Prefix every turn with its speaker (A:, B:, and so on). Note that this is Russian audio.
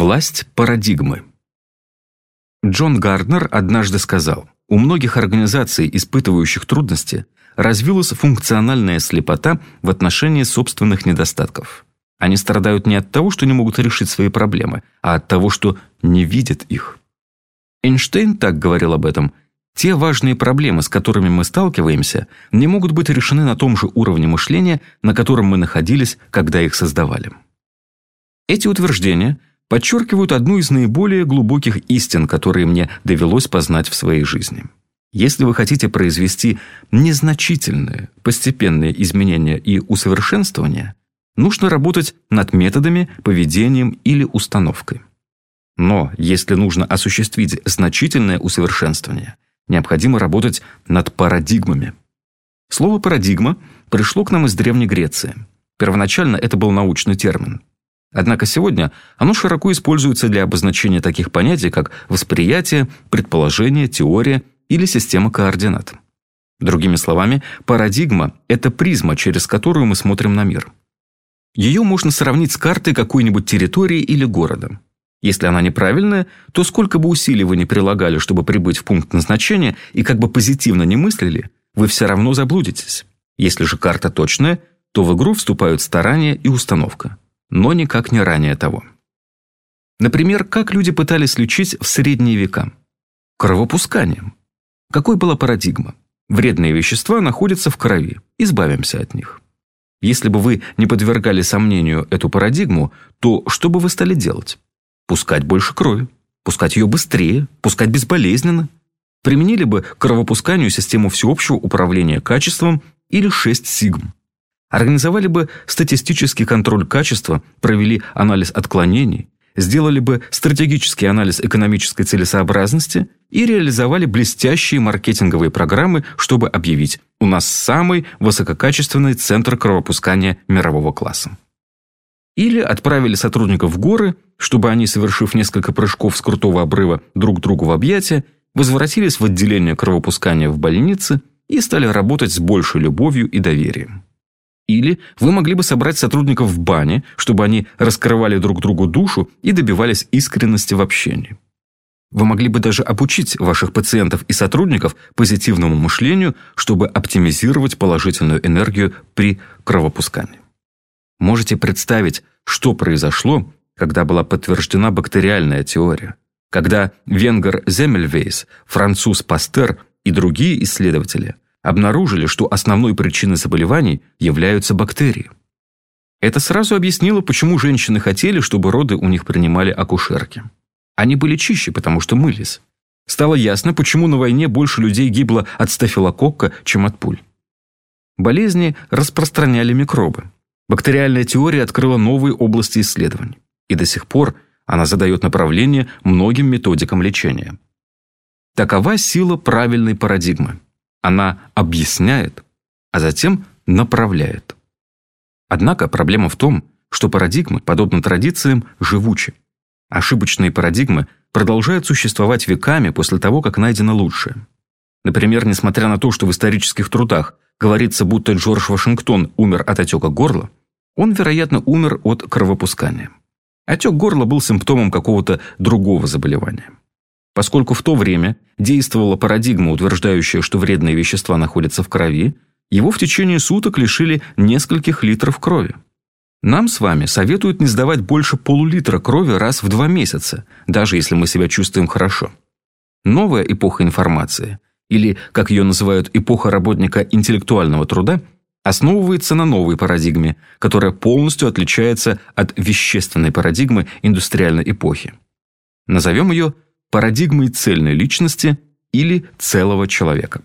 A: Власть парадигмы. Джон Гарднер однажды сказал, у многих организаций, испытывающих трудности, развилась функциональная слепота в отношении собственных недостатков. Они страдают не от того, что не могут решить свои проблемы, а от того, что не видят их. Эйнштейн так говорил об этом. Те важные проблемы, с которыми мы сталкиваемся, не могут быть решены на том же уровне мышления, на котором мы находились, когда их создавали. Эти утверждения – подчеркивают одну из наиболее глубоких истин, которые мне довелось познать в своей жизни. Если вы хотите произвести незначительные, постепенные изменения и усовершенствования, нужно работать над методами, поведением или установкой. Но если нужно осуществить значительное усовершенствование, необходимо работать над парадигмами. Слово «парадигма» пришло к нам из Древней Греции. Первоначально это был научный термин. Однако сегодня оно широко используется для обозначения таких понятий, как восприятие, предположение, теория или система координат. Другими словами, парадигма – это призма, через которую мы смотрим на мир. Ее можно сравнить с картой какой-нибудь территории или города. Если она неправильная, то сколько бы усилий вы ни прилагали, чтобы прибыть в пункт назначения, и как бы позитивно не мыслили, вы все равно заблудитесь. Если же карта точная, то в игру вступают старания и установка но никак не ранее того. Например, как люди пытались лечить в средние века? Кровопусканием. Какой была парадигма? Вредные вещества находятся в крови, избавимся от них. Если бы вы не подвергали сомнению эту парадигму, то что бы вы стали делать? Пускать больше крови, пускать ее быстрее, пускать безболезненно. Применили бы кровопусканию систему всеобщего управления качеством или 6 сигм. Организовали бы статистический контроль качества, провели анализ отклонений, сделали бы стратегический анализ экономической целесообразности и реализовали блестящие маркетинговые программы, чтобы объявить «У нас самый высококачественный центр кровопускания мирового класса». Или отправили сотрудников в горы, чтобы они, совершив несколько прыжков с крутого обрыва друг другу в объятия, возвратились в отделение кровопускания в больнице и стали работать с большей любовью и доверием. Или вы могли бы собрать сотрудников в бане, чтобы они раскрывали друг другу душу и добивались искренности в общении. Вы могли бы даже обучить ваших пациентов и сотрудников позитивному мышлению, чтобы оптимизировать положительную энергию при кровопускании. Можете представить, что произошло, когда была подтверждена бактериальная теория, когда венгер Земельвейс, француз Пастер и другие исследователи обнаружили, что основной причиной заболеваний являются бактерии. Это сразу объяснило, почему женщины хотели, чтобы роды у них принимали акушерки. Они были чище, потому что мылись. Стало ясно, почему на войне больше людей гибло от стафилококка, чем от пуль. Болезни распространяли микробы. Бактериальная теория открыла новые области исследований. И до сих пор она задает направление многим методикам лечения. Такова сила правильной парадигмы. Она объясняет, а затем направляет. Однако проблема в том, что парадигмы, подобно традициям, живучи. Ошибочные парадигмы продолжают существовать веками после того, как найдено лучшее. Например, несмотря на то, что в исторических трудах говорится, будто Джордж Вашингтон умер от отека горла, он, вероятно, умер от кровопускания. Отек горла был симптомом какого-то другого заболевания. Поскольку в то время действовала парадигма, утверждающая, что вредные вещества находятся в крови, его в течение суток лишили нескольких литров крови. Нам с вами советуют не сдавать больше полулитра крови раз в два месяца, даже если мы себя чувствуем хорошо. Новая эпоха информации, или, как ее называют, эпоха работника интеллектуального труда, основывается на новой парадигме, которая полностью отличается от вещественной парадигмы индустриальной эпохи. Назовем ее – парадигмой цельной личности или целого человека.